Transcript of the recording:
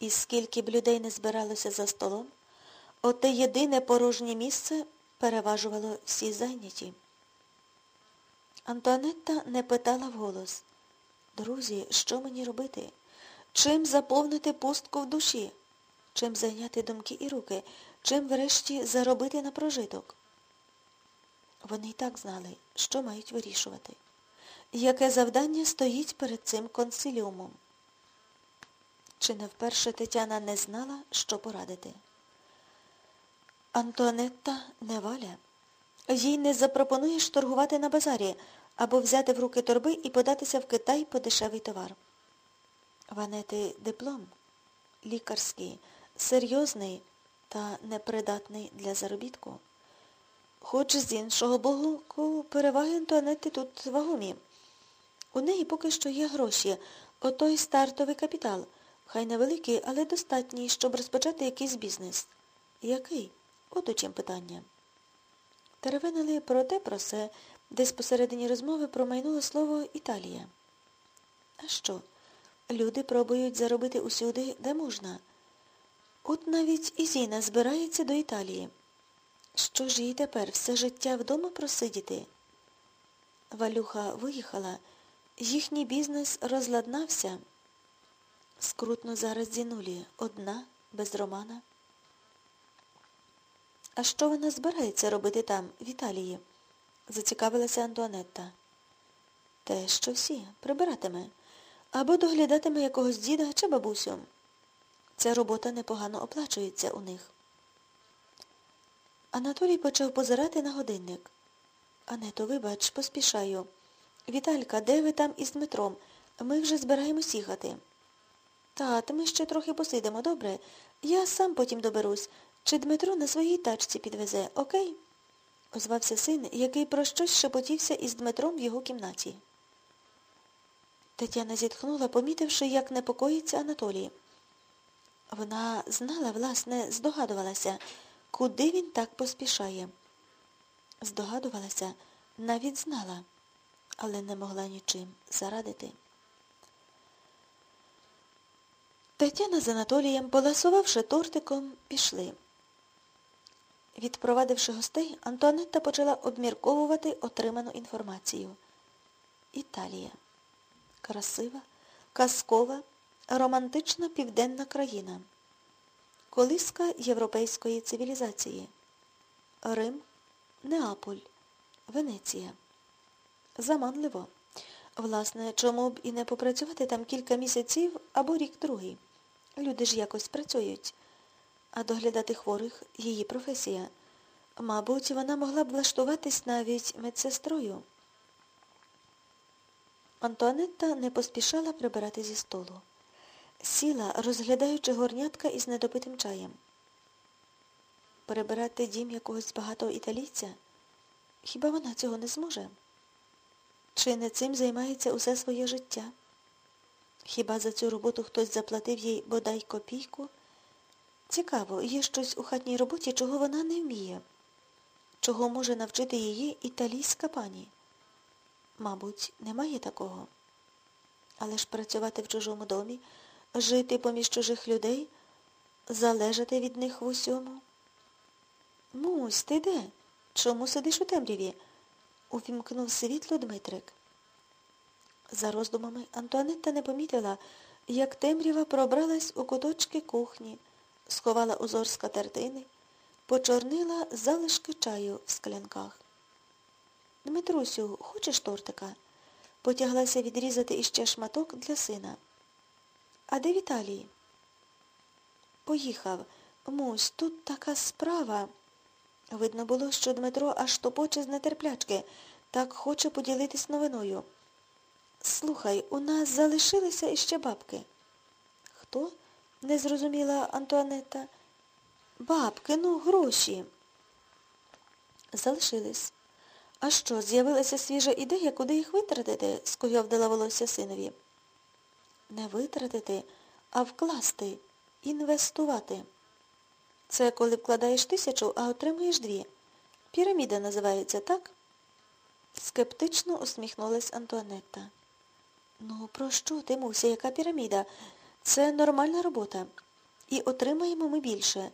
І скільки б людей не збиралося за столом, оте єдине порожнє місце переважувало всі зайняті. Антуанетта не питала вголос. Друзі, що мені робити? Чим заповнити пустку в душі? Чим зайняти думки і руки? Чим врешті заробити на прожиток? Вони й так знали, що мають вирішувати. Яке завдання стоїть перед цим консиліумом? Чи не вперше Тетяна не знала, що порадити? Антуанетта не валя. Їй не запропонуєш торгувати на базарі або взяти в руки торби і податися в Китай по дешевий товар. Ванети диплом, лікарський, серйозний та непридатний для заробітку. Хоч з іншого боку, переваги Антуанетти тут вагомі. У неї поки що є гроші, отой стартовий капітал. Хай невеликий, але достатній, щоб розпочати якийсь бізнес. Який? От у чим питання. Теревенили про те, про се, десь посередині розмови промайнуло слово Італія. А що? Люди пробують заробити усюди, де можна. От навіть і Зіна збирається до Італії. Що ж їй тепер все життя вдома просидіти? Валюха виїхала, їхній бізнес розладнався. Скрутно зараз зінулі, одна, без Романа. А що вона збирається робити там, в Італії? зацікавилася Антуанетта. Те, що всі, прибиратиме. Або доглядатиме якогось діда чи бабусю. Ця робота непогано оплачується у них. Анатолій почав позирати на годинник. Ането, вибач, поспішаю. Віталька, де ви там із Дмитром? Ми вже збираємось їхати. Тат, ми ще трохи посидимо, добре? Я сам потім доберусь. Чи Дмитро на своїй тачці підвезе, окей? озвався син, який про щось шепотівся із Дмитром в його кімнаті. Тетяна зітхнула, помітивши, як непокоїться Анатолій. Вона знала, власне, здогадувалася, куди він так поспішає. Здогадувалася, навіть знала, але не могла нічим зарадити. Тетяна з Анатолієм, поласувавши тортиком, пішли. Відпровадивши гостей, Антуанетта почала обмірковувати отриману інформацію. Італія. Красива, казкова, романтична південна країна. Колиска європейської цивілізації. Рим, Неаполь, Венеція. Заманливо. Власне, чому б і не попрацювати там кілька місяців або рік другий. Люди ж якось працюють. А доглядати хворих її професія. Мабуть, вона могла б влаштуватись навіть медсестрою. Антуанетта не поспішала прибирати зі столу. Сіла, розглядаючи горнятка із недопитим чаєм. Перебирати дім якогось багатого італійця? Хіба вона цього не зможе? Чи не цим займається усе своє життя? Хіба за цю роботу хтось заплатив їй бодай копійку? Цікаво, є щось у хатній роботі, чого вона не вміє, чого може навчити її італійська пані. Мабуть, немає такого. Але ж працювати в чужому домі, жити поміж чужих людей, залежати від них в усьому. Мусь, ти де? Чому сидиш у темряві? увімкнув світло Дмитрик. За роздумами Антуанетта не помітила, як темрява пробралась у куточки кухні, сховала узор скатертини, почорнила залишки чаю в склянках. Дмитрусю, хочеш тортика? Потяглася відрізати іще шматок для сина. А де Віталій? Поїхав. Мусь, тут така справа. Видно було, що Дмитро аж топоче з нетерплячки, так хоче поділитись новиною. Слухай, у нас залишилися іще бабки. Хто? не зрозуміла Антуанетта. Бабки, ну, гроші. Залишились. А що, з'явилася свіжа ідея, куди їх витратити? скуйовдала волосся синові. Не витратити, а вкласти, інвестувати. Це коли вкладаєш тисячу, а отримуєш дві. Піраміда називається, так? Скептично усміхнулась Антуанетта. Ну, про що ти, Муся, яка піраміда? Це нормальна робота. І отримаємо ми більше,